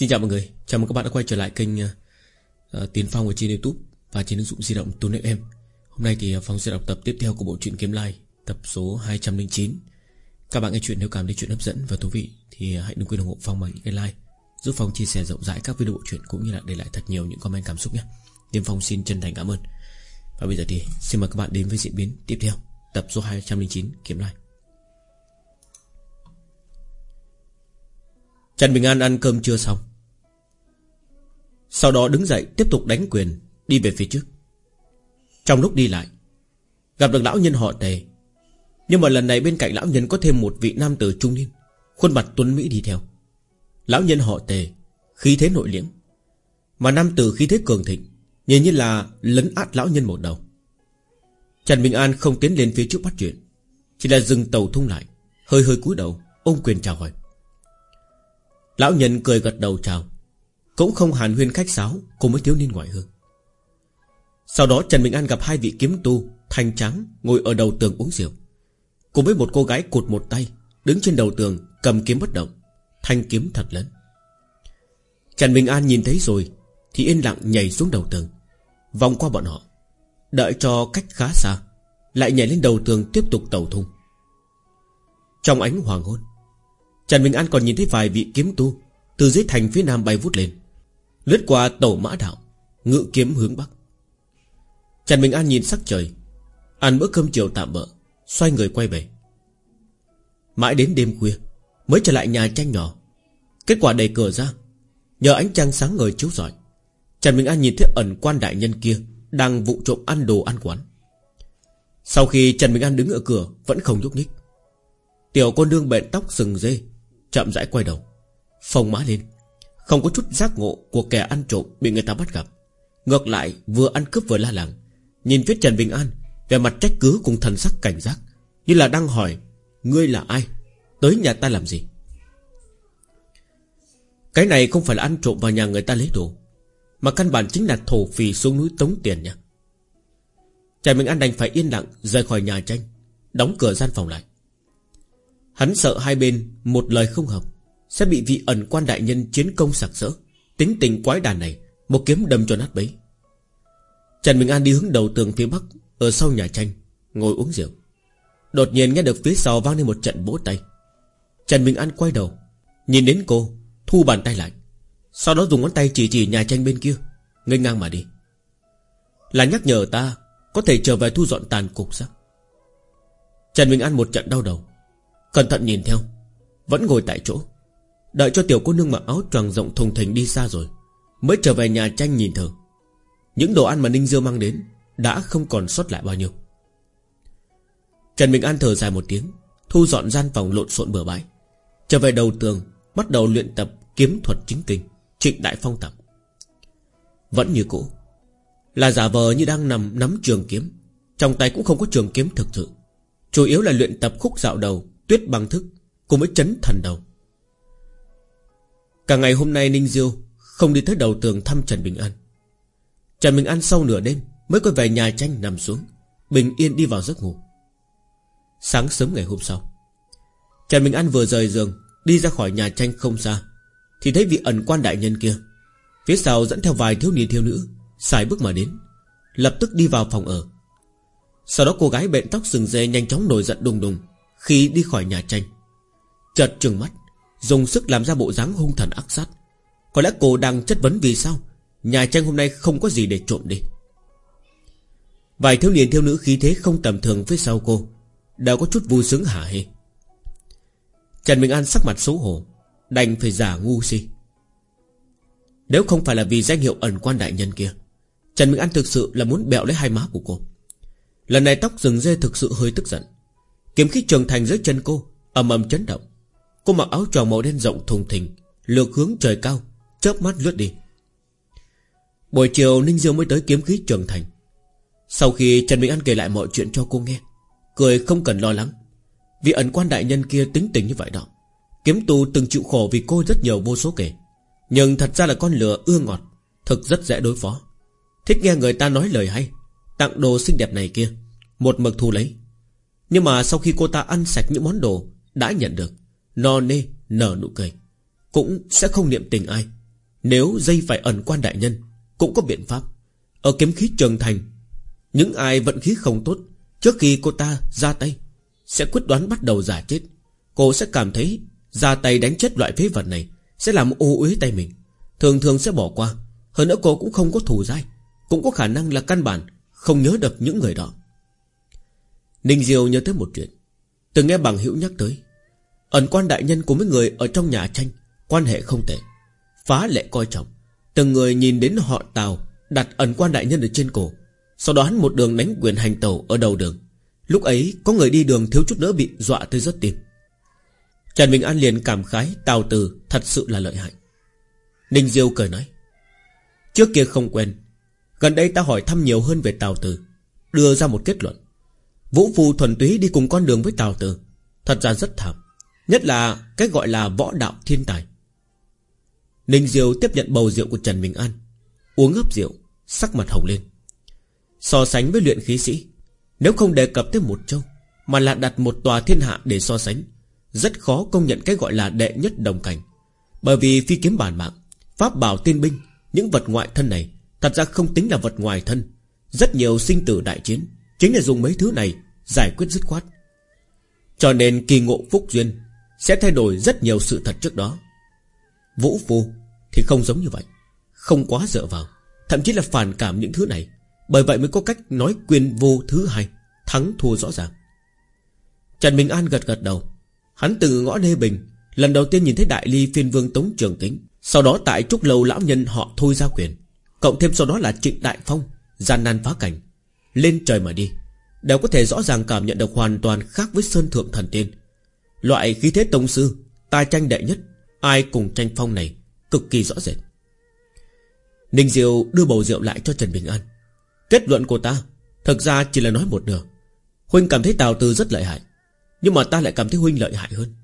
Xin chào mọi người, chào mừng các bạn đã quay trở lại kênh ờ, ờ, uh, Tiến Phong ở trên Youtube và trên ứng dụng di động Tuấn em. Hôm nay thì ờ, Phong sẽ đọc tập tiếp theo của bộ truyện Kiếm Lai, tập số 209. Các bạn nghe chuyện nếu cảm thấy chuyện hấp dẫn và thú vị thì hãy đừng quên ủng hộ Phong bằng những cái like, giúp Phong chia sẻ rộng rãi các video bộ truyện cũng như là để lại thật nhiều những comment cảm xúc nhé. Tiến Phong xin chân thành cảm ơn. Và bây giờ thì xin mời các bạn đến với diễn biến tiếp theo, tập số 209 Kiếm Lai. Trần Bình An ăn cơm chưa xong sau đó đứng dậy tiếp tục đánh quyền, Đi về phía trước. Trong lúc đi lại, Gặp được lão nhân họ tề. Nhưng mà lần này bên cạnh lão nhân có thêm một vị nam tử trung niên, Khuôn mặt tuấn Mỹ đi theo. Lão nhân họ tề, Khí thế nội liễm. Mà nam tử khí thế cường thịnh, Nhìn như là lấn át lão nhân một đầu. Trần Bình An không tiến lên phía trước bắt chuyện, Chỉ là dừng tàu thung lại, Hơi hơi cúi đầu, Ôm quyền chào hỏi. Lão nhân cười gật đầu chào. Cũng không hàn huyên khách sáo Cùng với thiếu niên ngoại hương. Sau đó Trần Bình An gặp hai vị kiếm tu, Thanh trắng ngồi ở đầu tường uống rượu. Cùng với một cô gái cụt một tay, Đứng trên đầu tường, cầm kiếm bất động. Thanh kiếm thật lớn. Trần Bình An nhìn thấy rồi, Thì yên lặng nhảy xuống đầu tường. Vòng qua bọn họ, Đợi cho cách khá xa, Lại nhảy lên đầu tường tiếp tục tàu thung. Trong ánh hoàng hôn, Trần Bình An còn nhìn thấy vài vị kiếm tu Từ dưới thành phía nam bay vút lên. Lướt qua tàu mã đạo, Ngự kiếm hướng bắc. Trần Bình An nhìn sắc trời, Ăn bữa cơm chiều tạm bỡ Xoay người quay về. Mãi đến đêm khuya, Mới trở lại nhà tranh nhỏ. Kết quả đẩy cửa ra, Nhờ ánh trăng sáng ngời chiếu rọi, Trần Bình An nhìn thấy ẩn quan đại nhân kia Đang vụ trộm ăn đồ ăn quán. Sau khi Trần Bình An đứng ở cửa, Vẫn không nhúc nhích. Tiểu cô nương bện tóc sừng dê, Chậm rãi quay đầu, Phồng má lên. Không có chút giác ngộ của kẻ ăn trộm Bị người ta bắt gặp. Ngược lại, vừa ăn cướp vừa la làng. Nhìn phía Trần Bình An Về mặt trách cứ cùng thần sắc cảnh giác, Như là đang hỏi, Ngươi là ai? Tới nhà ta làm gì? Cái này không phải là ăn trộm vào nhà người ta lấy đồ, Mà căn bản chính là thổ phì xuống núi tống tiền nha. Trần Bình An đành phải yên lặng Rời khỏi nhà tranh, Đóng cửa gian phòng lại. Hắn sợ hai bên một lời không hợp sẽ bị vị ẩn quan đại nhân chiến công sặc sỡ. Tính tình quái đàn này, Một kiếm đâm cho nát bấy. Trần Bình An đi hướng đầu tường phía bắc, Ở sau nhà tranh, Ngồi uống rượu. Đột nhiên nghe được phía sau vang lên một trận vỗ tay. Trần Bình An quay đầu, Nhìn đến cô, Thu bàn tay lại. Sau đó dùng ngón tay chỉ chỉ nhà tranh bên kia Ngây ngang mà đi. Là nhắc nhở ta, Có thể trở về thu dọn tàn cục sao Trần Bình An một trận đau đầu, Cẩn thận nhìn theo, Vẫn ngồi tại chỗ. Đợi cho tiểu cô nương mặc áo choàng rộng thùng thình đi xa rồi, Mới trở về nhà tranh nhìn thử. Những đồ ăn mà Ninh Dương mang đến Đã không còn sót lại bao nhiêu. Trần Bình An thở dài một tiếng, Thu dọn gian phòng lộn xộn bừa bãi. Trở về đầu tường, Bắt đầu luyện tập kiếm thuật chính kinh, Trịnh Đại Phong tập. Vẫn như cũ, Là giả vờ như đang nằm nắm trường kiếm. Trong tay cũng không có trường kiếm thực sự. Chủ yếu là luyện tập khúc dạo đầu, Tuyết băng thức Cùng với chấn thần đầu. Cả ngày hôm nay Ninh Diêu Không đi tới đầu tường thăm Trần Bình An. Trần Bình An sau nửa đêm Mới quay về nhà tranh nằm xuống, Bình yên đi vào giấc ngủ. Sáng sớm ngày hôm sau, Trần Bình An vừa rời giường, Đi ra khỏi nhà tranh không xa, Thì thấy vị ẩn quan đại nhân kia, Phía sau dẫn theo vài thiếu niên thiếu nữ, Xài bước mà đến, Lập tức đi vào phòng ở. Sau đó cô gái bện tóc sừng dê nhanh chóng nổi giận đùng đùng khi đi khỏi nhà tranh, Chợt trừng mắt Dùng sức làm ra bộ dáng hung thần ác sát. Có lẽ cô đang chất vấn vì sao Nhà tranh hôm nay không có gì để trộm đi. Vài thiếu niên thiếu nữ khí thế không tầm thường phía sau cô Đều có chút vui sướng hả hê. Trần Bình An sắc mặt xấu hổ, Đành phải giả ngu si. Nếu không phải là vì danh hiệu ẩn quan đại nhân kia, Trần Bình An thực sự là muốn bẹo lấy hai má của cô. Lần này tóc rừng dê thực sự hơi tức giận. Kiếm khí trường thành dưới chân cô ầm ầm chấn động. Cô mặc áo tròn màu đen rộng thùng thình, Lược hướng trời cao, Chớp mắt lướt đi. Buổi chiều, Ninh Dương mới tới kiếm khí trường thành. Sau khi Trần Bình An kể lại mọi chuyện cho cô nghe, Cười không cần lo lắng. Vì ẩn quan đại nhân kia tính tình như vậy đó, Kiếm tu từng chịu khổ vì cô rất nhiều vô số kể. Nhưng thật ra là con lửa ưa ngọt, Thực rất dễ đối phó. Thích nghe người ta nói lời hay, Tặng đồ xinh đẹp này kia, Một mực thu lấy. Nhưng mà sau khi cô ta ăn sạch những món đồ Đã nhận được No nê, nở nụ cười. Cũng sẽ không niệm tình ai. Nếu dây phải ẩn quan đại nhân, Cũng có biện pháp. Ở kiếm khí trường thành, Những ai vận khí không tốt, Trước khi cô ta ra tay, Sẽ quyết đoán bắt đầu giả chết. Cô sẽ cảm thấy ra tay đánh chết loại phế vật này Sẽ làm ô uế tay mình. Thường thường sẽ bỏ qua, Hơn nữa cô cũng không có thù dai, Cũng có khả năng là căn bản Không nhớ được những người đó. Ninh Diêu nhớ tới một chuyện. Từng nghe bằng hữu nhắc tới Ẩn quan đại nhân của mấy người ở trong nhà tranh, Quan hệ không tệ. Phá lệ coi trọng. Từng người nhìn đến họ tàu Đặt ẩn quan đại nhân ở trên cổ. Sau đó hắn một đường đánh quyền hành tàu ở đầu đường. Lúc ấy, có người đi đường thiếu chút nữa bị dọa tới rất tim Trần Bình An liền cảm khái, Tào Từ thật sự là lợi hại. Ninh Diêu cười nói, Trước kia không quen. Gần đây ta hỏi thăm nhiều hơn về Tào Từ Đưa ra một kết luận. Vũ Phu thuần túy đi cùng con đường với Tào Từ Thật ra rất thảm. Nhất là cái gọi là võ đạo thiên tài. Ninh Diêu tiếp nhận bầu rượu của Trần Bình An, Uống ấp rượu, Sắc mặt hồng lên. So sánh với luyện khí sĩ, Nếu không đề cập tới một châu, Mà là đặt một tòa thiên hạ để so sánh, Rất khó công nhận cái gọi là đệ nhất đồng cảnh. Bởi vì phi kiếm bản mạng, Pháp bảo tiên binh, Những vật ngoại thân này, Thật ra không tính là vật ngoài thân. Rất nhiều sinh tử đại chiến, Chính là dùng mấy thứ này Giải quyết dứt khoát. Cho nên kỳ ngộ phúc duyên sẽ thay đổi rất nhiều sự thật trước đó. Vũ phu Thì không giống như vậy, Không quá dựa vào, Thậm chí là phản cảm những thứ này, Bởi vậy mới có cách nói quyền vô thứ hai, Thắng thua rõ ràng. Trần Bình An gật gật đầu. Hắn từ ngõ nê Bình, Lần đầu tiên nhìn thấy đại ly phiên vương Tống Trường Kính, Sau đó tại Trúc Lâu lão nhân họ thôi ra quyền, Cộng thêm sau đó là Trịnh Đại Phong, Gian nan phá cảnh, Lên trời mà đi, Đều có thể rõ ràng cảm nhận được hoàn toàn khác với Sơn Thượng Thần Tiên. Loại khí thế tông sư, Tài tranh đệ nhất, Ai cùng tranh phong này Cực kỳ rõ rệt. Ninh Diệu đưa bầu rượu lại cho Trần Bình An. Kết luận của ta Thực ra chỉ là nói một nửa. Huynh cảm thấy Tào Tư rất lợi hại, Nhưng mà ta lại cảm thấy Huynh lợi hại hơn.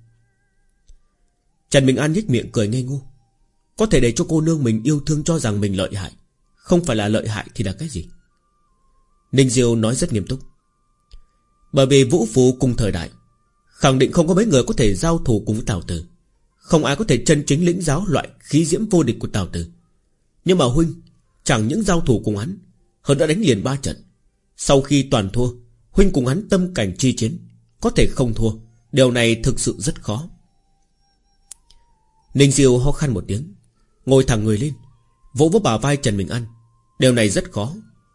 Trần Bình An nhếch miệng cười ngây ngu Có thể để cho cô nương mình yêu thương cho rằng mình lợi hại, Không phải là lợi hại thì là cái gì? Ninh Diêu nói rất nghiêm túc. Bởi vì vũ phú cùng thời đại Khẳng định không có mấy người có thể giao thủ cùng với Tào Tử. Không ai có thể chân chính lĩnh giáo loại khí diễm vô địch của Tào Tử. Nhưng mà Huynh, Chẳng những giao thủ cùng hắn, Hơn đã đánh liền ba trận. Sau khi toàn thua, Huynh cùng hắn tâm cảnh chi chiến, Có thể không thua. Điều này thực sự rất khó. Ninh Diêu ho khăn một tiếng, Ngồi thẳng người lên, Vỗ vỗ bả vai Trần Bình An. Điều này rất khó,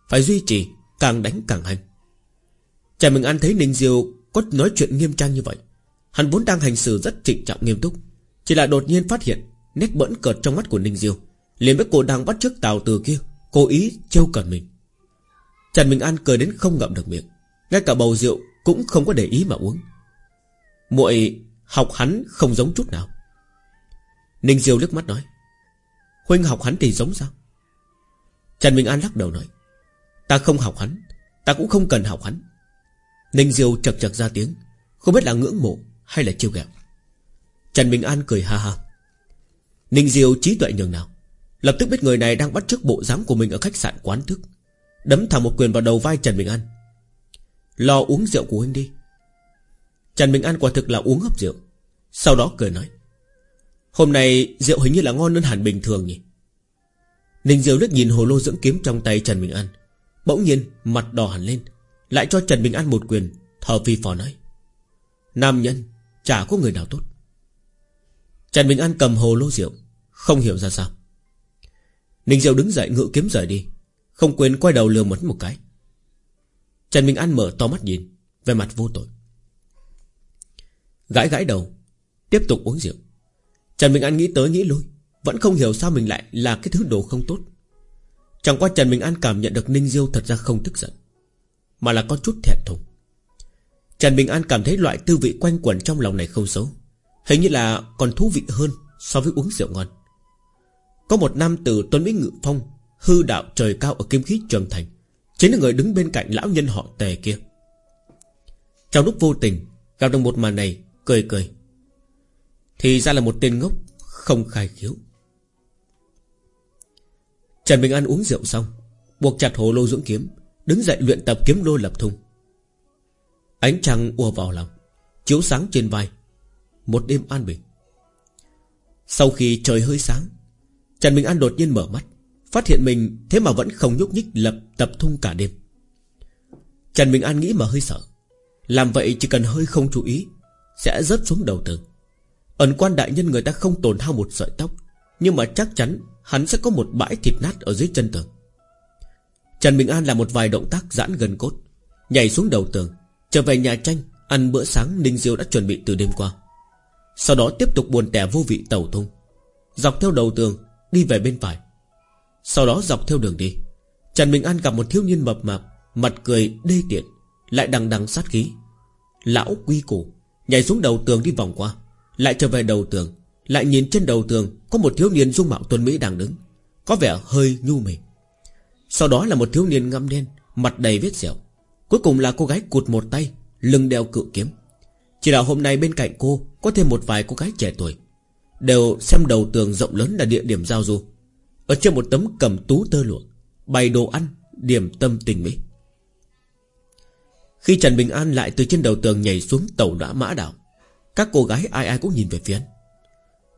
Phải duy trì, Càng đánh càng hành Trần Bình An thấy Ninh Diêu có nói chuyện nghiêm trang như vậy Hắn vốn đang hành xử rất trịnh trọng nghiêm túc. Chỉ là đột nhiên phát hiện, Nét bẫn cợt trong mắt của Ninh Diêu, liền biết cô đang bắt chước tàu từ kia, Cố ý trêu cợt mình. Trần Minh An cười đến không ngậm được miệng, Ngay cả bầu rượu cũng không có để ý mà uống. Muội học hắn không giống chút nào. Ninh Diêu liếc mắt nói, Huynh học hắn thì giống sao? Trần Minh An lắc đầu nói, Ta không học hắn, Ta cũng không cần học hắn. Ninh Diêu chật chật ra tiếng. Không biết là ngưỡng mộ hay là chiêu ghẹo. Trần Bình An cười ha ha. Ninh Diêu trí tuệ nhường nào. Lập tức biết người này đang bắt chước bộ dáng của mình Ở khách sạn quán thức. Đấm thẳng một quyền vào đầu vai Trần Bình An. Lo uống rượu của huynh đi. Trần Bình An quả thực là uống hấp rượu. Sau đó cười nói. Hôm nay rượu hình như là ngon hơn hẳn bình thường nhỉ? Ninh Diêu liếc nhìn hồ lô dưỡng kiếm trong tay Trần Bình An. Bỗng nhiên mặt đỏ hẳn lên. Lại cho Trần Bình An một quyền Thở phi phò nói, Nam nhân, chả có người nào tốt. Trần Bình An cầm hồ lô rượu, Không hiểu ra sao. Ninh Diệu đứng dậy, ngự kiếm rời đi, Không quên quay đầu lừa mất một cái. Trần Bình An mở to mắt nhìn Về mặt vô tội. Gãi gãi đầu, Tiếp tục uống rượu. Trần Bình An nghĩ tới nghĩ lui, Vẫn không hiểu sao mình lại là cái thứ đồ không tốt. Chẳng qua Trần Bình An cảm nhận được Ninh Diêu thật ra không tức giận. Mà là có chút thẹn thùng. Trần Bình An cảm thấy loại tư vị quanh quẩn trong lòng này không xấu, Hình như là còn thú vị hơn So với uống rượu ngon. Có một nam tử Tuấn Mỹ Ngự Phong, Hư đạo trời cao ở kim khí trường thành, Chính là người đứng bên cạnh lão nhân họ tề kia. Trong lúc vô tình, Gặp được một màn này, Cười cười. Thì ra là một tên ngốc, Không khai khiếu. Trần Bình An uống rượu xong, Buộc chặt hồ lô dưỡng kiếm Đứng dậy luyện tập kiếm lô lập thung Ánh trăng ùa vào lòng, Chiếu sáng trên vai. Một đêm an bình. Sau khi trời hơi sáng, Trần Bình An đột nhiên mở mắt, Phát hiện mình thế mà vẫn không nhúc nhích lập tập thung cả đêm. Trần Bình An nghĩ mà hơi sợ, Làm vậy chỉ cần hơi không chú ý, Sẽ rớt xuống đầu tường. Ẩn quan đại nhân người ta không tổn hao một sợi tóc, Nhưng mà chắc chắn Hắn sẽ có một bãi thịt nát ở dưới chân tường. Trần Bình An làm một vài động tác giãn gần cốt Nhảy xuống đầu tường Trở về nhà tranh Ăn bữa sáng Ninh Diêu đã chuẩn bị từ đêm qua. Sau đó tiếp tục buồn tẻ vô vị tẩu thông, Dọc theo đầu tường Đi về bên phải. Sau đó dọc theo đường đi Trần Bình An gặp một thiếu niên mập mạp Mặt cười đê tiện Lại đằng đằng sát khí. Lão quy củ Nhảy xuống đầu tường đi vòng qua Lại trở về đầu tường Lại nhìn trên đầu tường Có một thiếu niên dung mạo tuấn Mỹ đang đứng Có vẻ hơi nhu mì sau đó là một thiếu niên ngăm đen, Mặt đầy vết sẹo. Cuối cùng là cô gái cụt một tay, Lưng đeo cự kiếm. Chỉ là hôm nay bên cạnh cô Có thêm một vài cô gái trẻ tuổi. Đều xem đầu tường rộng lớn là địa điểm giao du. Ở trên một tấm cầm tú tơ lụa, Bày đồ ăn, Điểm tâm tình mỹ. Khi Trần Bình An lại từ trên đầu tường nhảy xuống tàu đã mã đảo, Các cô gái ai ai cũng nhìn về phía anh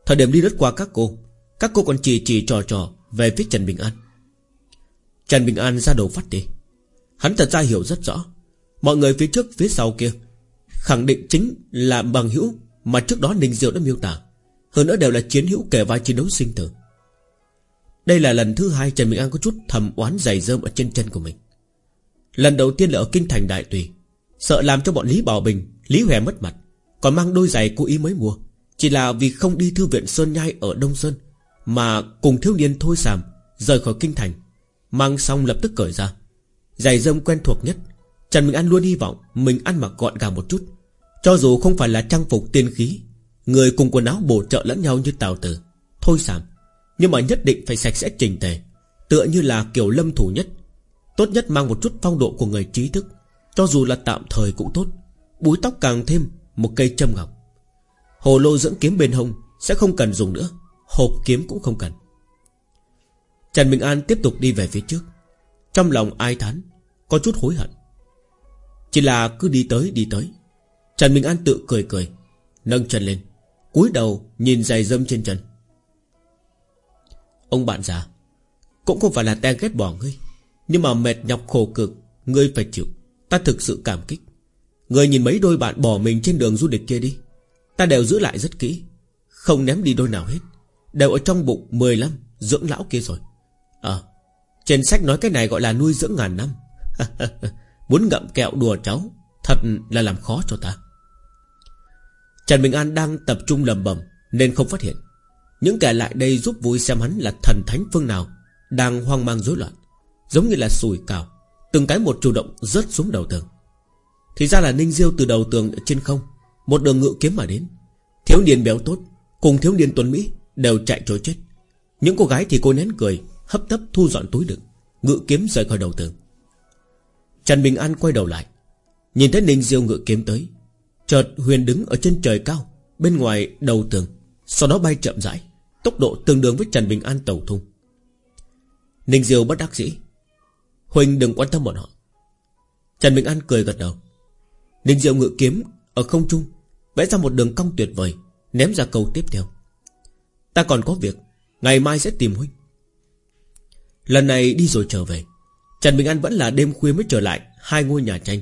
Thời điểm đi lướt qua các cô Các cô còn chỉ chỉ trò trò Về phía Trần Bình An. Trần Bình An ra đầu phát đi. Hắn thật ra hiểu rất rõ. Mọi người phía trước, phía sau kia Khẳng định chính là bằng hữu Mà trước đó Ninh Diệu đã miêu tả. Hơn nữa đều là chiến hữu kể vai chiến đấu sinh tử. Đây là lần thứ hai Trần Bình An có chút thầm oán dày dơm Ở trên chân của mình. Lần đầu tiên là ở Kinh Thành Đại Tùy. Sợ làm cho bọn Lý Bảo Bình, Lý Hòe mất mặt, Còn mang đôi giày cô ý mới mua. Chỉ là vì không đi thư viện Sơn Nhai ở Đông Sơn, Mà cùng thiếu niên thôi sàm Rời khỏi Kinh Thành. Mang xong lập tức cởi ra. Giày dơm quen thuộc nhất. Trần Minh An luôn hy vọng Mình ăn mặc gọn gàng một chút. Cho dù không phải là trang phục tiên khí, Người cùng quần áo bổ trợ lẫn nhau như tào tử. Thôi sàm Nhưng mà nhất định phải sạch sẽ trình tề, Tựa như là kiểu lâm thủ nhất. Tốt nhất mang một chút phong độ của người trí thức, Cho dù là tạm thời cũng tốt. Búi tóc càng thêm một cây châm ngọc. Hồ lô dưỡng kiếm bên hông Sẽ không cần dùng nữa, Hộp kiếm cũng không cần. Trần Bình An tiếp tục đi về phía trước. Trong lòng ai thán, Có chút hối hận. Chỉ là cứ đi tới đi tới. Trần Bình An tự cười cười, Nâng chân lên, cúi đầu nhìn giày dâm trên chân. Ông bạn già, Cũng không phải là ta ghét bỏ ngươi, Nhưng mà mệt nhọc khổ cực, Ngươi phải chịu. Ta thực sự cảm kích. Ngươi nhìn mấy đôi bạn bỏ mình trên đường du lịch kia đi. Ta đều giữ lại rất kỹ, Không ném đi đôi nào hết. Đều ở trong bụng 15 dưỡng lão kia rồi. Ờ Trên sách nói cái này gọi là nuôi dưỡng ngàn năm. Muốn ngậm kẹo đùa cháu, Thật là làm khó cho ta. Trần Bình An đang tập trung lầm bầm Nên không phát hiện. Những kẻ lại đây giúp vui xem hắn là thần thánh phương nào, Đang hoang mang rối loạn, Giống như là sùi cào Từng cái một chủ động rớt xuống đầu tường. Thì ra là Ninh Diêu từ đầu tường trên không, Một đường ngự kiếm mà đến. Thiếu niên béo tốt, Cùng thiếu niên tuấn Mỹ Đều chạy trối chết. Những cô gái thì cô nén cười Hấp tấp thu dọn túi đựng, Ngự kiếm rời khỏi đầu tường. Trần Bình An quay đầu lại, Nhìn thấy Ninh Diêu ngự kiếm tới, Chợt Huyền đứng ở trên trời cao, Bên ngoài đầu tường, Sau đó bay chậm rãi, Tốc độ tương đương với Trần Bình An tàu thung. Ninh Diêu bất đắc dĩ, Huỳnh, đừng quan tâm bọn họ. Trần Bình An cười gật đầu, Ninh Diệu ngự kiếm ở không trung, Vẽ ra một đường cong tuyệt vời, Ném ra câu tiếp theo. Ta còn có việc, Ngày mai sẽ tìm Huynh Lần này đi rồi trở về. Trần Bình An vẫn là đêm khuya mới trở lại, Hai ngôi nhà tranh.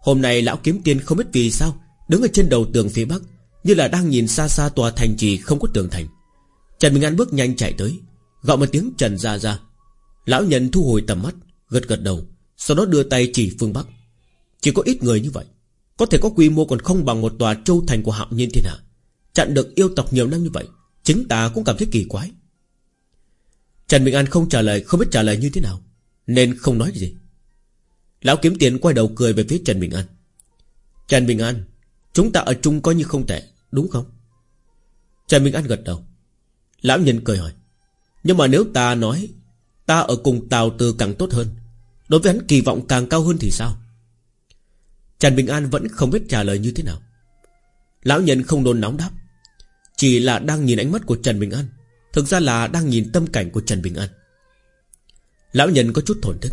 Hôm nay lão kiếm tiên không biết vì sao, Đứng ở trên đầu tường phía bắc, Như là đang nhìn xa xa tòa thành trì không có tường thành. Trần Bình An bước nhanh chạy tới, Gọi một tiếng Trần ra ra. Lão nhân thu hồi tầm mắt, Gật gật đầu, Sau đó đưa tay chỉ phương Bắc. Chỉ có ít người như vậy, Có thể có quy mô còn không bằng một tòa châu thành của hạo nhiên thiên hạ. Chặn được yêu tộc nhiều năm như vậy, Chính ta cũng cảm thấy kỳ quái. Trần Bình An không trả lời, Không biết trả lời như thế nào, Nên không nói gì. Lão kiếm tiền quay đầu cười về phía Trần Bình An. Trần Bình An, Chúng ta ở chung coi như không tệ, Đúng không? Trần Bình An gật đầu. Lão nhân cười hỏi. Nhưng mà nếu ta nói, Ta ở cùng Tào Từ càng tốt hơn, Đối với hắn kỳ vọng càng cao hơn thì sao? Trần Bình An vẫn không biết trả lời như thế nào. Lão nhân không đồn nóng đáp. Chỉ là đang nhìn ánh mắt của Trần Bình An. Thực ra là đang nhìn tâm cảnh của Trần Bình An Lão nhân có chút thổn thức.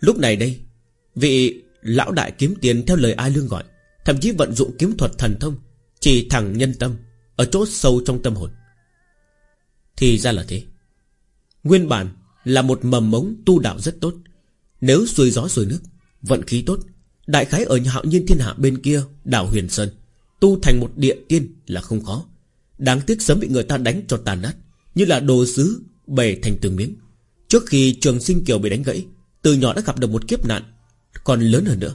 Lúc này đây, Vị lão đại kiếm tiền theo lời ai lương gọi, Thậm chí vận dụng kiếm thuật thần thông, Chỉ thẳng nhân tâm, Ở chỗ sâu trong tâm hồn. Thì ra là thế. Nguyên bản là một mầm mống tu đạo rất tốt. Nếu xuôi gió xuôi nước, Vận khí tốt, Đại khái ở nhà hạo nhiên thiên hạ bên kia, Đảo Huyền Sơn, Tu thành một địa tiên là không khó. Đáng tiếc sớm bị người ta đánh cho tàn nát. Như là đồ sứ bể thành từng miếng. Trước khi trường sinh kiều bị đánh gãy, Từ nhỏ đã gặp được một kiếp nạn, Còn lớn hơn nữa.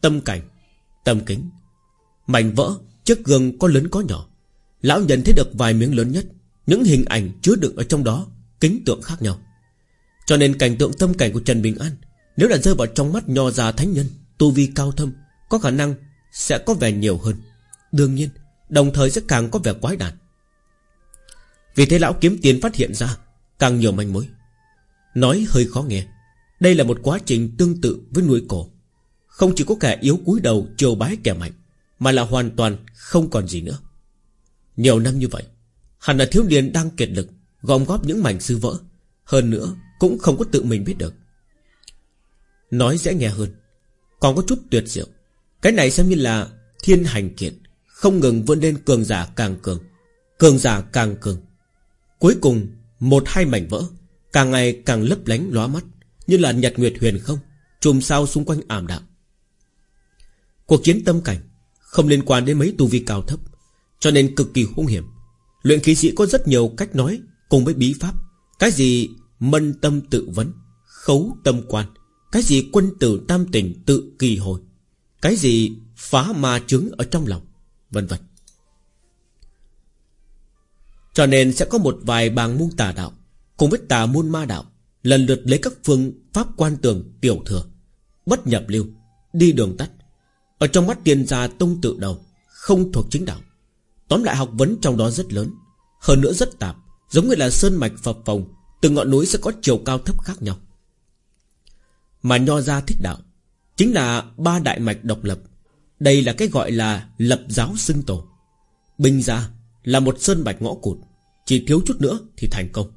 Tâm cảnh, Tâm kính. Mảnh vỡ Chiếc gương có lớn có nhỏ. Lão nhận thấy được vài miếng lớn nhất. Những hình ảnh chứa đựng ở trong đó, Kính tượng khác nhau. Cho nên cảnh tượng tâm cảnh của Trần Bình An, Nếu đã rơi vào trong mắt nho già thánh nhân, Tu vi cao thâm, Có khả năng sẽ có vẻ nhiều hơn. Đương nhiên Đồng thời sẽ càng có vẻ quái đản. Vì thế lão kiếm tiền phát hiện ra, Càng nhiều manh mối. Nói hơi khó nghe, Đây là một quá trình tương tự với nuôi cổ. Không chỉ có kẻ yếu cúi đầu chiều bái kẻ mạnh, Mà là hoàn toàn không còn gì nữa. Nhiều năm như vậy, Hẳn là thiếu niên đang kiệt lực, Gom góp những mảnh sư vỡ, Hơn nữa cũng không có tự mình biết được. Nói dễ nghe hơn, Còn có chút tuyệt diệu. Cái này xem như là thiên hành kiện không ngừng vươn lên cường giả càng cường Cường giả càng cường. Cuối cùng, một hai mảnh vỡ, Càng ngày càng lấp lánh lóa mắt, Như là nhật nguyệt huyền không, Chùm sao xung quanh ảm đạm. Cuộc chiến tâm cảnh Không liên quan đến mấy tu vi cao thấp, Cho nên cực kỳ hung hiểm. Luyện khí sĩ có rất nhiều cách nói Cùng với bí pháp. Cái gì mân tâm tự vấn, Khấu tâm quan. Cái gì quân tử tam tình tự kỳ hồi. Cái gì phá ma chứng ở trong lòng. Vân vân. Cho nên sẽ có một vài bàng môn tà đạo Cùng với tà môn ma đạo Lần lượt lấy các phương pháp quan tường tiểu thừa, Bất nhập lưu, Đi đường tắt. Ở trong mắt tiền gia tông tự đầu, Không thuộc chính đạo. Tóm lại học vấn trong đó rất lớn, Hơn nữa rất tạp, Giống như là sơn mạch phập phồng, Từng ngọn núi sẽ có chiều cao thấp khác nhau. Mà nho gia thích đạo Chính là ba đại mạch độc lập đây là cái gọi là lập giáo xưng tổ. Bình gia là một sơn bạch ngõ cụt, Chỉ thiếu chút nữa thì thành công.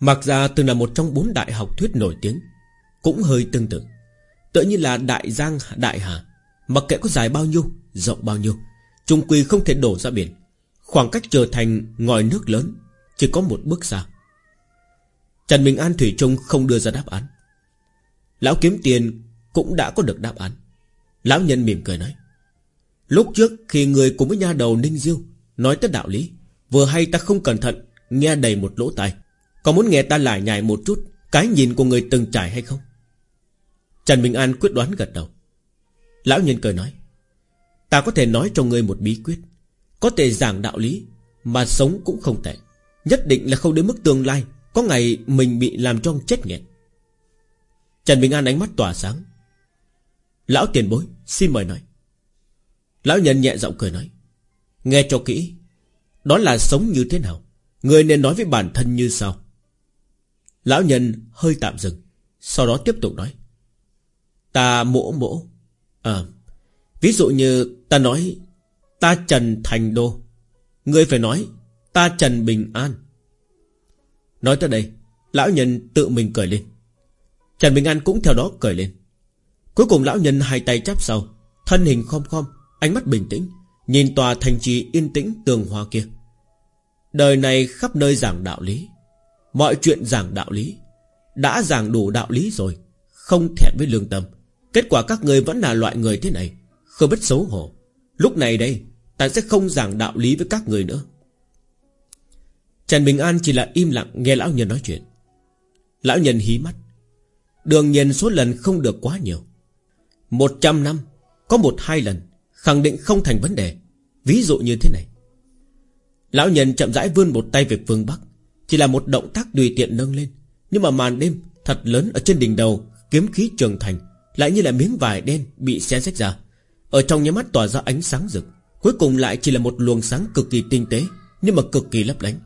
Mặc ra từng là một trong bốn đại học thuyết nổi tiếng, Cũng hơi tương tự. Tự như là đại giang, đại hà, Mặc kệ có dài bao nhiêu, Rộng bao nhiêu Trung quy không thể đổ ra biển. Khoảng cách trở thành ngòi nước lớn, Chỉ có một bước xa. Trần Bình An Thủy Trung không đưa ra đáp án. Lão kiếm tiền Cũng đã có được đáp án. Lão nhân mỉm cười nói, Lúc trước khi người cùng với nha đầu Ninh Diêu Nói tất đạo lý, Vừa hay ta không cẩn thận Nghe đầy một lỗ tai. Có muốn nghe ta lại nhải một chút Cái nhìn của người từng trải hay không? Trần Bình An quyết đoán gật đầu. Lão nhân cười nói, Ta có thể nói cho ngươi một bí quyết, Có thể giảng đạo lý Mà sống cũng không tệ, Nhất định là không đến mức tương lai Có ngày mình bị làm cho chết nghẹt. Trần Bình An ánh mắt tỏa sáng. Lão tiền bối, Xin mời nói. Lão nhân nhẹ giọng cười nói. Nghe cho kỹ, Đó là sống như thế nào? Người nên nói với bản thân như sao Lão nhân hơi tạm dừng, Sau đó tiếp tục nói. Ta mỗ mỗ À Ví dụ như ta nói, Ta Trần Thành Đô. Người phải nói, Ta Trần Bình An. Nói tới đây, Lão nhân tự mình cười lên. Trần Bình An cũng theo đó cười lên. Cuối cùng lão nhân hai tay chắp sau, Thân hình khom khom, Ánh mắt bình tĩnh, Nhìn tòa thành trì yên tĩnh tường hoa kia. Đời này khắp nơi giảng đạo lý, Mọi chuyện giảng đạo lý, Đã giảng đủ đạo lý rồi, Không thẹn với lương tâm. Kết quả các người vẫn là loại người thế này, Không biết xấu hổ. Lúc này đây, Ta sẽ không giảng đạo lý với các người nữa. Trần Bình An chỉ là im lặng nghe lão nhân nói chuyện. Lão nhân hí mắt. Đương nhiên số lần không được quá nhiều. Một trăm năm, Có một hai lần, Khẳng định không thành vấn đề. Ví dụ như thế này. Lão nhân chậm rãi vươn một tay về phương Bắc. Chỉ là một động tác tùy tiện nâng lên. Nhưng mà màn đêm thật lớn ở trên đỉnh đầu, Kiếm khí trường thành, Lại như là miếng vải đen bị xé rách ra. Ở trong nhắm mắt tỏa ra ánh sáng rực. Cuối cùng lại chỉ là một luồng sáng cực kỳ tinh tế, Nhưng mà cực kỳ lấp lánh.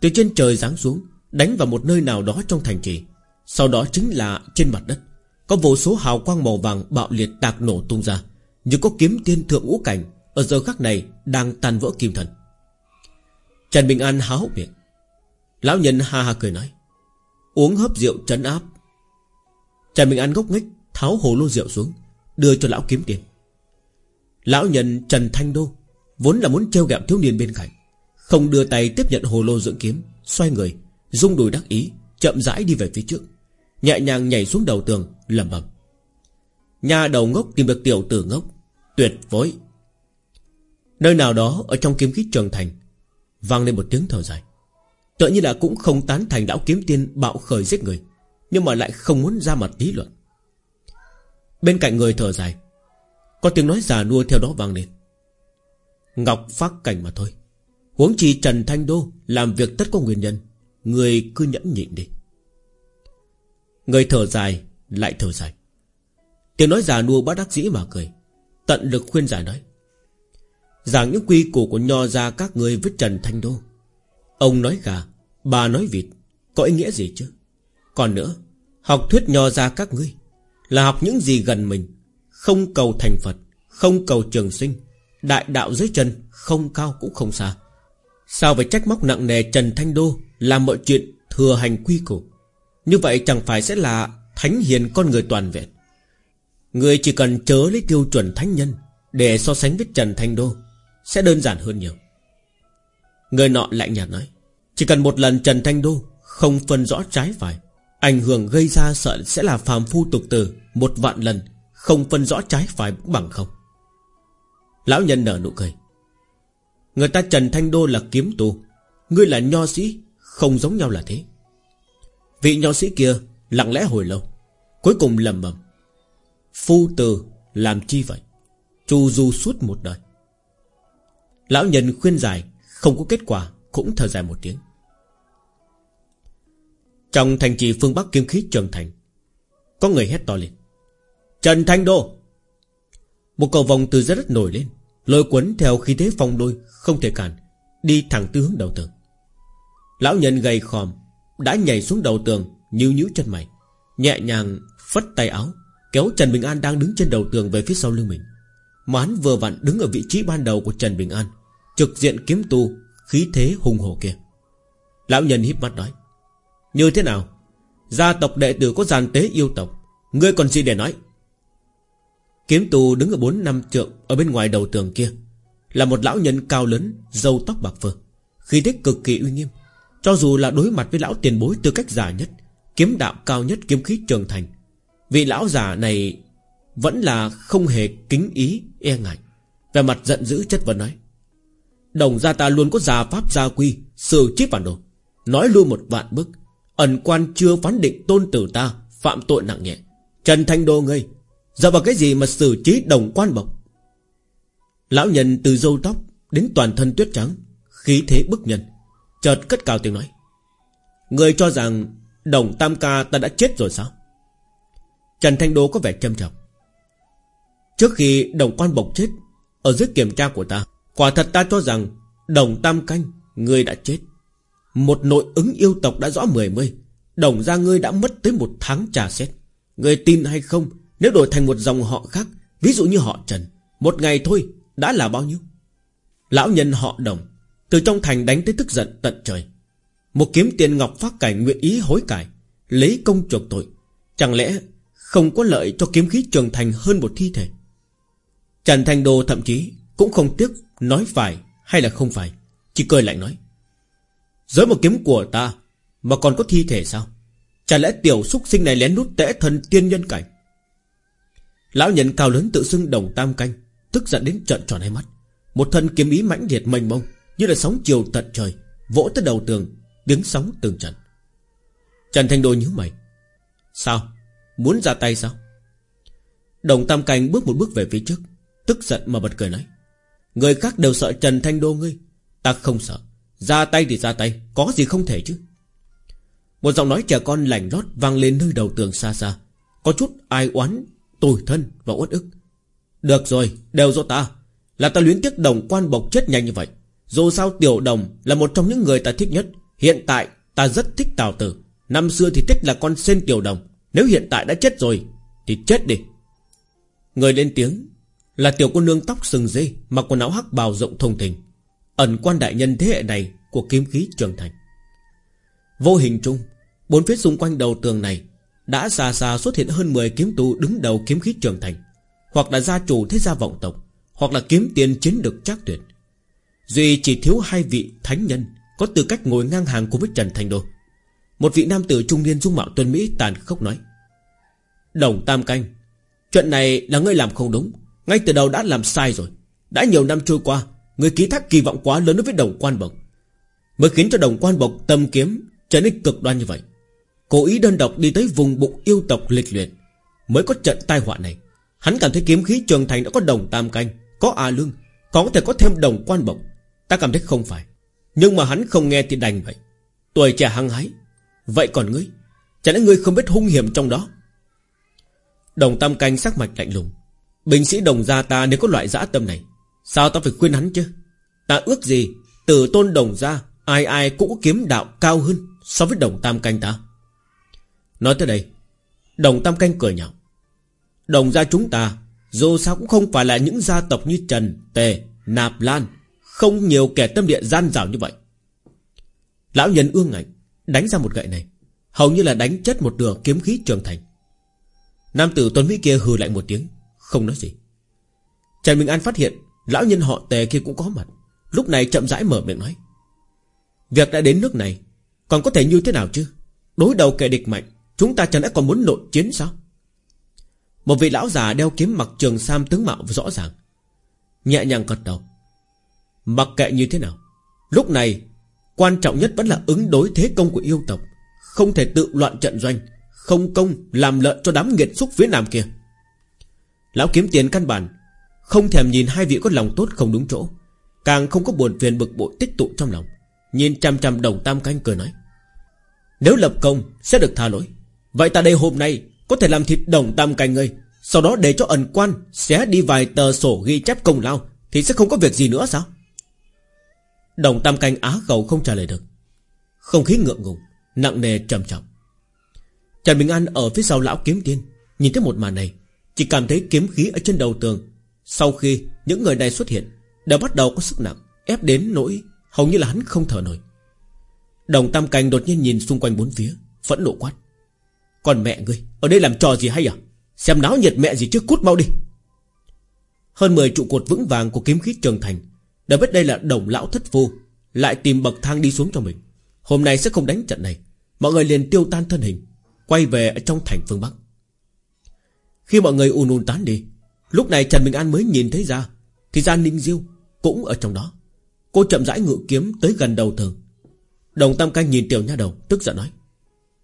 Từ trên trời giáng xuống, Đánh vào một nơi nào đó trong thành trì. Sau đó chính là trên mặt đất. Có vô số hào quang màu vàng bạo liệt tạc nổ tung ra. Như có kiếm tiên thượng ngũ cảnh, Ở giờ khắc này đang tan vỡ kim thần. Trần Bình An há hốc miệng. Lão nhân ha ha cười nói, Uống hấp rượu trấn áp. Trần Bình An gốc nghếch, Tháo hồ lô rượu xuống, Đưa cho lão kiếm tiền. Lão nhân Trần Thanh Đô, Vốn là muốn treo gẹo thiếu niên bên cạnh, Không đưa tay tiếp nhận hồ lô dưỡng kiếm, Xoay người Dung đùi đắc ý, Chậm rãi đi về phía trước. Nhẹ nhàng nhảy xuống đầu tường lầm bầm Nhà đầu ngốc tìm được tiểu tử ngốc, Tuyệt vời. Nơi nào đó ở trong kiếm khí trường thành, vang lên một tiếng thở dài. Tự như là cũng không tán thành lão kiếm tiên bạo khởi giết người, Nhưng mà lại không muốn ra mặt lý luận. Bên cạnh người thở dài, Có tiếng nói già nua theo đó vang lên. Ngọc phát cảnh mà thôi, Huống chi Trần Thanh Đô Làm việc tất có nguyên nhân, Người cứ nhẫn nhịn đi. Người thở dài, Lại thở dài. Tiếng nói già nua bác đắc dĩ mà cười. Tận lực khuyên giải nói, Giảng những quy củ của nho ra các người với Trần Thanh Đô. Ông nói gà, Bà nói vịt, Có ý nghĩa gì chứ? Còn nữa, Học thuyết nho ra các ngươi Là học những gì gần mình, Không cầu thành Phật, Không cầu trường sinh, Đại đạo dưới chân Không cao cũng không xa. Sao phải trách móc nặng nề Trần Thanh Đô Làm mọi chuyện thừa hành quy củ? Như vậy chẳng phải sẽ là Thánh hiền con người toàn vẹn. Người chỉ cần chớ lấy tiêu chuẩn thánh nhân Để so sánh với Trần Thanh Đô Sẽ đơn giản hơn nhiều. Người nọ lạnh nhạt nói, Chỉ cần một lần Trần Thanh Đô Không phân rõ trái phải, Ảnh hưởng gây ra sợ sẽ là phàm phu tục tử, Một vạn lần Không phân rõ trái phải bằng không. Lão nhân nở nụ cười, Người ta Trần Thanh Đô là kiếm tù, Ngươi là nho sĩ, Không giống nhau là thế. Vị nho sĩ kia lặng lẽ hồi lâu, Cuối cùng lầm bầm Phu từ làm chi vậy? Chu du suốt một đời. Lão nhân khuyên giải, Không có kết quả, Cũng thở dài một tiếng. Trong thành trì phương Bắc kiếm khí trường thành, Có người hét to lên, Trần Thanh Đô! Một cầu vòng từ dưới đất nổi lên, Lôi quấn theo khí thế phong đôi, Không thể cản, Đi thẳng tư hướng đầu tường. Lão nhân gầy khòm đã nhảy xuống đầu tường, Nhíu nhíu chân mày, Nhẹ nhàng phất tay áo, Kéo Trần Bình An đang đứng trên đầu tường về phía sau lưng mình. Mà hắn vừa vặn đứng ở vị trí ban đầu của Trần Bình An, Trực diện kiếm tu, Khí thế hùng hổ kia. Lão nhân híp mắt nói, Như thế nào? Gia tộc đệ tử có giàn tế yêu tộc, Ngươi còn gì để nói? Kiếm tu đứng ở bốn năm trượng Ở bên ngoài đầu tường kia, Là một lão nhân cao lớn Dâu tóc bạc phơ, Khí thế cực kỳ uy nghiêm. Cho dù là đối mặt với lão tiền bối tư cách giả nhất Kiếm đạo cao nhất kiếm khí trường thành Vị lão già này Vẫn là không hề kính ý E ngại. Về mặt giận dữ chất vấn nói Đồng gia ta luôn có gia pháp gia quy Xử trí phản đồ. Nói luôn một vạn bức Ẩn quan chưa phán định tôn tử ta Phạm tội nặng nhẹ. Trần Thanh Đô ngươi, Giờ vào cái gì mà xử trí đồng quan bộc? Lão nhân từ dâu tóc Đến toàn thân tuyết trắng Khí thế bức nhân. Chợt cất cao tiếng nói. Người cho rằng Đồng Tam Ca ta đã chết rồi sao? Trần Thanh Đô có vẻ châm trọng. Trước khi đồng quan bộc chết, Ở dưới kiểm tra của ta, Quả thật ta cho rằng Đồng Tam Canh, Ngươi đã chết. Một nội ứng yêu tộc đã rõ mười mươi, Đồng ra ngươi đã mất tới một tháng trà xét. Ngươi tin hay không, Nếu đổi thành một dòng họ khác, Ví dụ như họ Trần, Một ngày thôi, đã là bao nhiêu? Lão nhân họ Đồng từ trong thành đánh tới tức giận tận trời. Một kiếm tiền ngọc phát cảnh nguyện ý hối cải, Lấy công chuộc tội. Chẳng lẽ không có lợi cho kiếm khí trường thành hơn một thi thể? Trần Thanh Đô thậm chí Cũng không tiếc nói phải hay là không phải, Chỉ cười lạnh nói. Giới một kiếm của ta Mà còn có thi thể sao? Chả lẽ tiểu xúc sinh này lén nút tễ thần tiên nhân cảnh? Lão nhân cao lớn tự xưng đồng tam canh, Tức giận đến trận tròn hai mắt. Một thân kiếm ý mãnh liệt mênh mông như là sóng chiều tận trời, Vỗ tới đầu tường, tiếng sóng từng trận Trần Thanh Đô nhíu mày. Sao? Muốn ra tay sao? Đồng Tam Canh bước một bước về phía trước, Tức giận mà bật cười nói. Người khác đều sợ Trần Thanh Đô ngươi. Ta không sợ. Ra tay thì ra tay, Có gì không thể chứ? Một giọng nói trẻ con lành lót vang lên nơi đầu tường xa xa. Có chút ai oán, Tủi thân và uất ức. Được rồi, đều do ta. Là ta luyến tiếc đồng quan bộc chết nhanh như vậy. Dù sao tiểu đồng là một trong những người ta thích nhất. Hiện tại, ta rất thích Tào Tử. Năm xưa thì thích là con sen tiểu đồng. Nếu hiện tại đã chết rồi, Thì chết đi. Người lên tiếng, là tiểu cô nương tóc sừng dây Mặc quần áo hắc bào rộng thông thình, Ẩn quan đại nhân thế hệ này Của kiếm khí trường thành. Vô hình trung Bốn phía xung quanh đầu tường này Đã xa xa xuất hiện hơn 10 kiếm tu đứng đầu kiếm khí trường thành, Hoặc là gia chủ thế gia vọng tộc, Hoặc là kiếm tiền chiến được chắc tuyệt. Duy chỉ thiếu hai vị thánh nhân, Có tư cách ngồi ngang hàng cùng với Trần Thành Đô. Một vị nam tử trung niên dung mạo tuân Mỹ tàn khốc nói, Đồng Tam Canh, Chuyện này là ngươi làm không đúng. Ngay từ đầu đã làm sai rồi. Đã nhiều năm trôi qua Người ký thác kỳ vọng quá lớn đối với đồng quan bộc. Mới khiến cho đồng quan bộc tâm kiếm Trở nên cực đoan như vậy. Cố ý đơn độc đi tới vùng bụng yêu tộc lịch luyện, Mới có trận tai họa này. Hắn cảm thấy kiếm khí trường thành đã có đồng tam canh, Có A Lương Có thể có thêm đồng quan bộc. Ta cảm thấy không phải. Nhưng mà hắn không nghe thì đành vậy. Tuổi trẻ hăng hái. Vậy còn ngươi? Chẳng lẽ ngươi không biết hung hiểm trong đó? Đồng tam canh sắc mạch lạnh lùng. Bình sĩ đồng gia ta nếu có loại dã tâm này Sao ta phải khuyên hắn chứ? Ta ước gì Từ tôn đồng gia Ai ai cũng có kiếm đạo cao hơn So với đồng tam canh ta. Nói tới đây Đồng tam canh cười nhạo. Đồng gia chúng ta Dù sao cũng không phải là những gia tộc như Trần, Tề, Nạp Lan không nhiều kẻ tâm địa gian rào như vậy. Lão nhân ương ngạnh, Đánh ra một gậy này. Hầu như là đánh chết một nửa kiếm khí trường thành. Nam tử tuấn Mỹ kia hừ lại một tiếng, Không nói gì. Trần Minh An phát hiện, Lão nhân họ tề kia cũng có mặt. Lúc này chậm rãi mở miệng nói, Việc đã đến nước này, Còn có thể như thế nào chứ? Đối đầu kẻ địch mạnh, Chúng ta chẳng lẽ còn muốn nội chiến sao? Một vị lão già đeo kiếm mặc trường sam tướng mạo rõ ràng, Nhẹ nhàng gật đầu. Mặc kệ như thế nào, Lúc này, Quan trọng nhất vẫn là ứng đối thế công của yêu tộc. Không thể tự loạn trận doanh, Không công làm lợi cho đám nghiệt xúc phía nam kia. Lão kiếm tiền căn bản, Không thèm nhìn hai vị có lòng tốt không đúng chỗ. Càng không có buồn phiền bực bội tích tụ trong lòng. Nhìn chằm chằm đồng tam canh cười nói, Nếu lập công sẽ được tha lỗi, Vậy ta đây hôm nay Có thể làm thịt đồng tam canh ngươi, Sau đó để cho ẩn quan Xé đi vài tờ sổ ghi chép công lao Thì sẽ không có việc gì nữa sao? Đồng tam canh á khẩu không trả lời được. Không khí ngượng ngùng, Nặng nề trầm trọng. Trần Bình An ở phía sau lão kiếm tiên, Nhìn thấy một màn này, Chỉ cảm thấy kiếm khí ở trên đầu tường. Sau khi những người này xuất hiện, Đã bắt đầu có sức nặng, Ép đến nỗi Hầu như là hắn không thở nổi. Đồng Tam Canh đột nhiên nhìn xung quanh bốn phía, Phẫn nộ quát. Còn mẹ ngươi, Ở đây làm trò gì hay à? Xem náo nhiệt mẹ gì chứ cút mau đi. Hơn 10 trụ cột vững vàng của kiếm khí trường thành đã biết đây là đồng lão thất phu, Lại tìm bậc thang đi xuống cho mình. Hôm nay sẽ không đánh trận này. Mọi người liền tiêu tan thân hình, Quay về ở trong thành phương Bắc. Khi mọi người ùn ùn tán đi, Lúc này Trần Bình An mới nhìn thấy ra, Thì ra Ninh Diêu cũng ở trong đó. Cô chậm rãi ngự kiếm tới gần đầu thường Đồng Tam Canh nhìn tiểu nha đầu, Tức giận nói,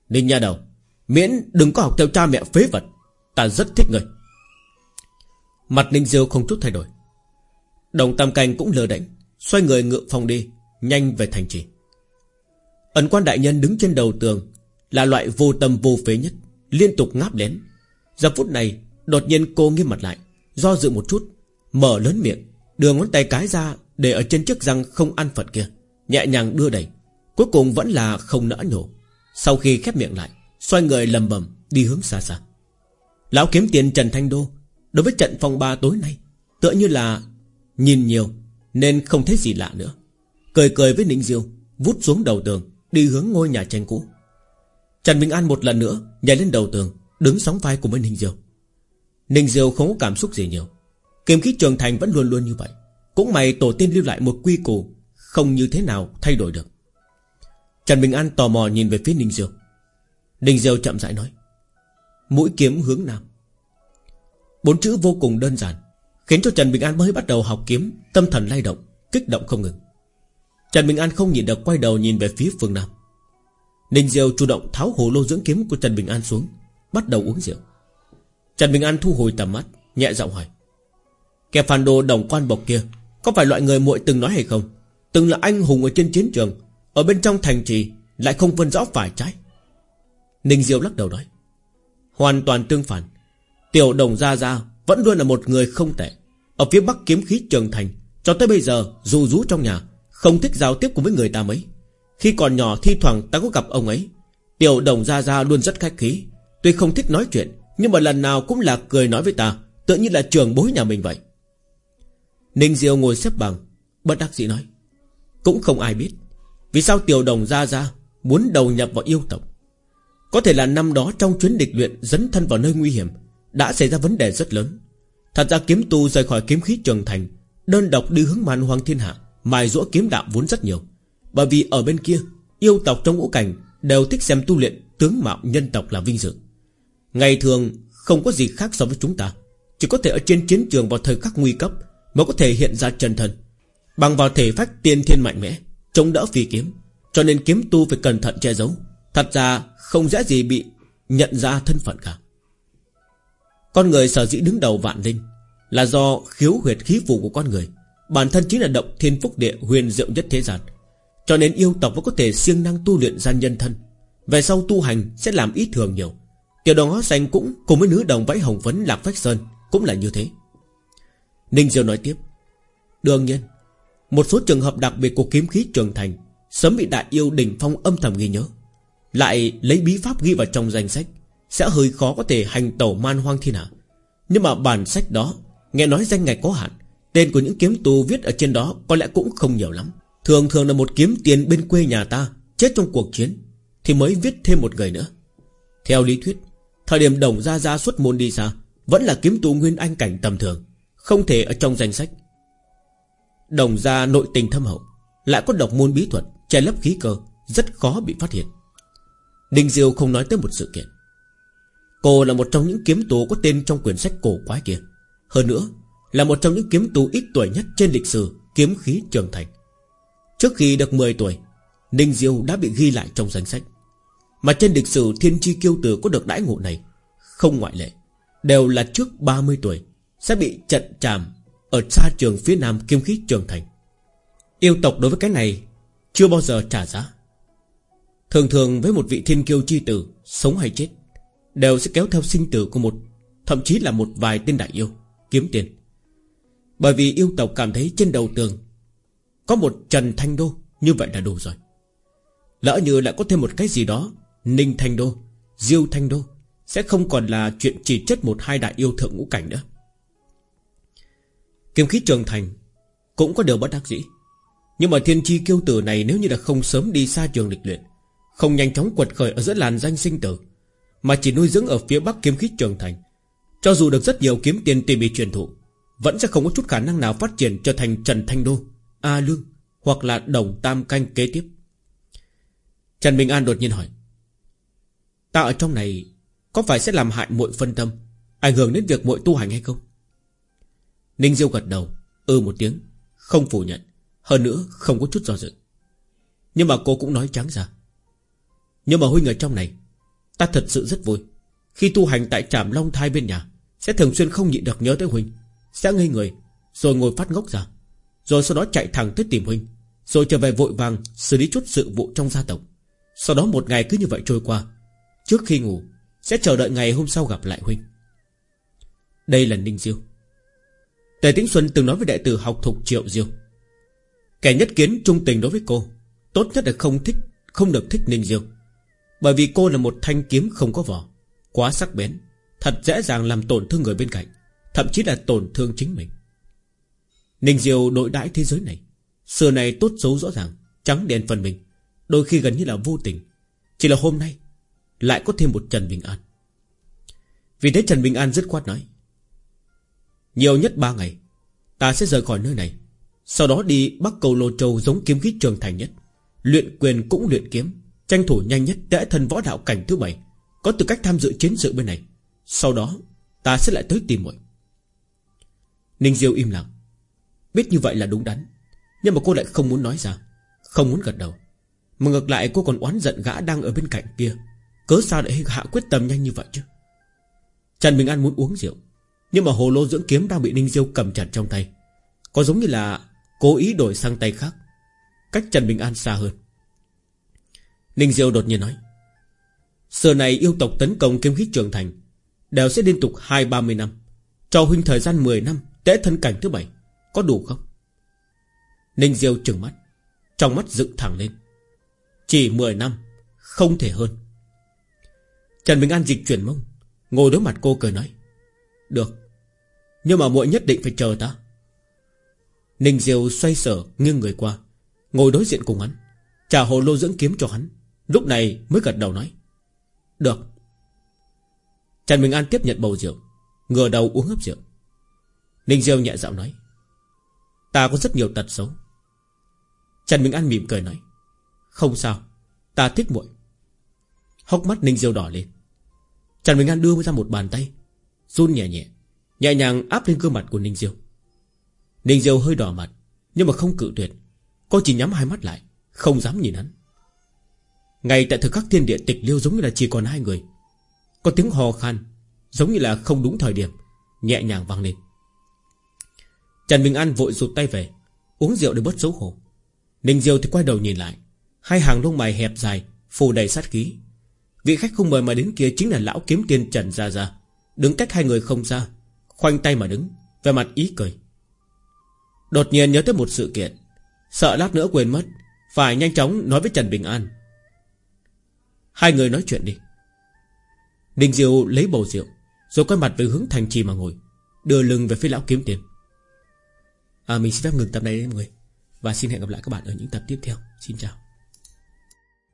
Ninh nha đầu, Miễn đừng có học theo cha mẹ phế vật, Ta rất thích người Mặt Ninh Diêu không chút thay đổi. Đồng Tam Canh cũng lờ đánh Xoay người ngựa phòng đi, Nhanh về thành trì. Ẩn quan đại nhân đứng trên đầu tường Là loại vô tâm vô phế nhất, Liên tục ngáp đến Giờ phút này, đột nhiên cô nghiêm mặt lại, Do dự một chút, Mở lớn miệng, Đưa ngón tay cái ra để ở trên chiếc răng không ăn phật kia, Nhẹ nhàng đưa đẩy, Cuối cùng vẫn là không nỡ nhổ Sau khi khép miệng lại, Xoay người lầm bầm đi hướng xa xa. Lão kiếm tiền Trần Thanh Đô, Đối với trận phòng ba tối nay, Tựa như là nhìn nhiều, Nên không thấy gì lạ nữa. Cười cười với Ninh Diêu, Vút xuống đầu tường, Đi hướng ngôi nhà tranh cũ. Trần Bình An một lần nữa Nhảy lên đầu tường, Đứng sóng vai cùng với Ninh Diêu. Ninh Diêu không có cảm xúc gì nhiều. Kiếm khí trường thành vẫn luôn luôn như vậy. Cũng mày tổ tiên lưu lại một quy củ, Không như thế nào thay đổi được. Trần Bình An tò mò nhìn về phía Ninh Diêu. Ninh Diêu chậm rãi nói, Mũi kiếm hướng nam. Bốn chữ vô cùng đơn giản Khiến cho Trần Bình An mới bắt đầu học kiếm Tâm thần lay động, kích động không ngừng. Trần Bình An không nhìn được quay đầu nhìn về phía phương Nam. Ninh Diêu chủ động tháo hồ lô dưỡng kiếm của Trần Bình An xuống Bắt đầu uống rượu. Trần Bình An thu hồi tầm mắt Nhẹ giọng hỏi Kẻ phản đồ đồng quan bộc kia có phải loại người muội từng nói hay không? Từng là anh hùng ở trên chiến trường Ở bên trong thành trì Lại không phân rõ phải trái. Ninh Diêu lắc đầu nói Hoàn toàn tương phản. Tiểu đồng gia gia vẫn luôn là một người không tệ. Ở phía bắc kiếm khí trường thành, Cho tới bây giờ, dù rú trong nhà, Không thích giao tiếp cùng với người ta mấy. Khi còn nhỏ thi thoảng ta có gặp ông ấy. Tiểu đồng Ra Ra luôn rất khách khí. Tuy không thích nói chuyện, Nhưng mà lần nào cũng là cười nói với ta Tự như là trường bối nhà mình vậy. Ninh Diêu ngồi xếp bằng, Bất đắc dĩ nói, Cũng không ai biết, Vì sao tiểu đồng ra ra Muốn đầu nhập vào yêu tộc? Có thể là năm đó trong chuyến địch luyện Dấn thân vào nơi nguy hiểm, Đã xảy ra vấn đề rất lớn. Thật ra kiếm tu rời khỏi kiếm khí trường thành. Đơn độc đi hướng màn hoàng thiên hạ, Mài rũa kiếm đạo vốn rất nhiều. Bởi vì ở bên kia, Yêu tộc trong ngũ cảnh Đều thích xem tu luyện tướng mạo nhân tộc là vinh dự. Ngày thường, không có gì khác so với chúng ta. Chỉ có thể ở trên chiến trường vào thời khắc nguy cấp Mới có thể hiện ra chân thân. Bằng vào thể phách tiên thiên mạnh mẽ, Chống đỡ phi kiếm, Cho nên kiếm tu phải cẩn thận che giấu. Thật ra, không dễ gì bị nhận ra thân phận cả. Con người sở dĩ đứng đầu vạn linh Là do khiếu huyệt khí phù của con người. Bản thân chính là động thiên phúc địa huyền diệu nhất thế gian. Cho nên yêu tộc vẫn có thể siêng năng tu luyện gian nhân thân. Về sau tu hành sẽ làm ít thường nhiều. Tiểu đồng hóa xanh cũng cùng với nữ đồng váy hồng phấn Lạc Phách Sơn Cũng là như thế. Ninh Diêu nói tiếp, Đương nhiên, Một số trường hợp đặc biệt của kiếm khí trường thành Sớm bị đại yêu đỉnh phong âm thầm ghi nhớ, Lại lấy bí pháp ghi vào trong danh sách. Sẽ hơi khó có thể hành tẩu man hoang thiên hạ. Nhưng mà bản sách đó Nghe nói danh ngạch có hạn. Tên của những kiếm tù viết ở trên đó Có lẽ cũng không nhiều lắm. Thường thường là một kiếm tiền bên quê nhà ta, Chết trong cuộc chiến, Thì mới viết thêm một người nữa. Theo lý thuyết, Thời điểm đồng ra ra xuất môn đi xa, Vẫn là kiếm tù nguyên anh cảnh tầm thường, Không thể ở trong danh sách. Đồng ra nội tình thâm hậu, Lại có độc môn bí thuật, Che lấp khí cơ, Rất khó bị phát hiện. Đinh Diêu không nói tới một sự kiện. Cô là một trong những kiếm tù có tên trong quyển sách cổ quái kia. Hơn nữa, Là một trong những kiếm tù ít tuổi nhất trên lịch sử Kiếm khí trường thành. Trước khi được 10 tuổi, Ninh Diêu đã bị ghi lại trong danh sách. Mà trên lịch sử thiên chi kiêu tử có được đãi ngộ này, Không ngoại lệ, Đều là trước 30 tuổi Sẽ bị trận tràm Ở xa trường phía nam kiếm khí trường thành. Yêu tộc đối với cái này Chưa bao giờ trả giá. Thường thường với một vị thiên kiêu chi tử, Sống hay chết Đều sẽ kéo theo sinh tử của một, Thậm chí là một vài tên đại yêu, Kiếm tiền. Bởi vì yêu tộc cảm thấy trên đầu tường Có một Trần Thanh Đô, Như vậy là đủ rồi. Lỡ như lại có thêm một cái gì đó, Ninh Thanh Đô, Diêu Thanh Đô, Sẽ không còn là chuyện chỉ chất một hai đại yêu thượng ngũ cảnh nữa. Kiếm khí trường thành Cũng có điều bất đắc dĩ. Nhưng mà thiên chi kiêu tử này Nếu như là không sớm đi xa trường lịch luyện, Không nhanh chóng quật khởi ở giữa làn danh sinh tử mà chỉ nuôi dưỡng ở phía bắc kiếm khí trường thành. Cho dù được rất nhiều kiếm tiền tỉ bị truyền thụ, Vẫn sẽ không có chút khả năng nào phát triển Trở thành Trần Thanh Đô, A Lương Hoặc là Đồng Tam Canh kế tiếp. Trần Bình An đột nhiên hỏi, Ta ở trong này Có phải sẽ làm hại muội phân tâm, Ảnh hưởng đến việc muội tu hành hay không? Ninh Diêu gật đầu Ừ một tiếng, Không phủ nhận, Hơn nữa không có chút do dự. Nhưng mà cô cũng nói trắng ra, Nhưng mà huynh ở trong này Ta thật sự rất vui. Khi tu hành tại trạm Long Thai bên nhà, Sẽ thường xuyên không nhịn được nhớ tới huynh Sẽ ngây người, Rồi ngồi phát ngốc ra, Rồi sau đó chạy thẳng tới tìm huynh Rồi trở về vội vàng xử lý chút sự vụ trong gia tộc. Sau đó một ngày cứ như vậy trôi qua. Trước khi ngủ, Sẽ chờ đợi ngày hôm sau gặp lại huynh Đây là Ninh Diêu. Tề Tĩnh Xuân từng nói với đệ tử học thục Triệu Diêu, Kẻ nhất kiến trung tình đối với cô, Tốt nhất là không thích, Không được thích Ninh Diêu. Bởi vì cô là một thanh kiếm không có vỏ, Quá sắc bén, Thật dễ dàng làm tổn thương người bên cạnh, Thậm chí là tổn thương chính mình. Ninh Diêu đội đãi thế giới này, Xưa này tốt xấu rõ ràng, Trắng đen phần mình, Đôi khi gần như là vô tình. Chỉ là hôm nay, Lại có thêm một Trần Bình An. Vì thế Trần Bình An dứt khoát nói, nhiều nhất ba ngày, Ta sẽ rời khỏi nơi này, Sau đó đi Bắc Cầu Lô Châu giống kiếm khí trường thành nhất, Luyện quyền cũng luyện kiếm Tranh thủ nhanh nhất tẽ thân võ đạo cảnh thứ bảy. Có tư cách tham dự chiến sự bên này. Sau đó, ta sẽ lại tới tìm muội. Ninh Diêu im lặng. Biết như vậy là đúng đắn. Nhưng mà cô lại không muốn nói ra. Không muốn gật đầu. Mà ngược lại, cô còn oán giận gã đang ở bên cạnh kia. Cớ sao lại hạ quyết tâm nhanh như vậy chứ? Trần Bình An muốn uống rượu. Nhưng mà hồ lô dưỡng kiếm đang bị Ninh Diêu cầm chặt trong tay. Có giống như là Cố ý đổi sang tay khác. Cách Trần Bình An xa hơn. Ninh Diêu đột nhiên nói, Giờ này yêu tộc tấn công kiếm khí trường thành Đều sẽ liên tục hai, ba mươi năm, Cho huynh thời gian 10 năm, Tễ thân cảnh thứ bảy, Có đủ không? Ninh Diêu trừng mắt, Trong mắt dựng thẳng lên, Chỉ 10 năm, Không thể hơn. Trần Bình An dịch chuyển mông, Ngồi đối mặt cô cười nói, Được, nhưng mà muội nhất định phải chờ ta. Ninh Diêu xoay sở nghiêng người qua, Ngồi đối diện cùng hắn, Trả hồ lô dưỡng kiếm cho hắn. Lúc này mới gật đầu nói, Được. Trần Bình An tiếp nhận bầu rượu, Ngửa đầu uống hấp rượu. Ninh Diêu nhẹ giọng nói, Ta có rất nhiều tật xấu. Trần Bình An mỉm cười nói, Không sao, Ta thích muội. Hốc mắt Ninh Diêu đỏ lên. Trần Bình An đưa ra một bàn tay, Run nhẹ nhẹ Nhẹ nhàng áp lên gương mặt của Ninh Diêu. Ninh Diêu hơi đỏ mặt, Nhưng mà không cự tuyệt. Cô chỉ nhắm hai mắt lại, Không dám nhìn hắn. Ngay tại thực khắc thiên địa tịch liêu giống như là chỉ còn hai người. Có tiếng hò khan, Giống như là không đúng thời điểm, Nhẹ nhàng vang lên. Trần Bình An vội rụt tay về, Uống rượu để bớt xấu hổ. Ninh Diêu thì quay đầu nhìn lại, Hai hàng lông mày hẹp dài Phù đầy sát khí. Vị khách không mời mà đến kia chính là lão kiếm tiên Trần Gia Gia. Đứng cách hai người không xa, Khoanh tay mà đứng Về mặt ý cười. Đột nhiên nhớ tới một sự kiện, Sợ lát nữa quên mất, Phải nhanh chóng nói với Trần Bình An. Hai người nói chuyện đi. Ninh Diệu lấy bầu rượu Rồi quay mặt về hướng thành trì mà ngồi Đưa lưng về phía lão kiếm tiền. À, Mình xin phép ngừng tập này đến mọi người Và xin hẹn gặp lại các bạn ở những tập tiếp theo. Xin chào.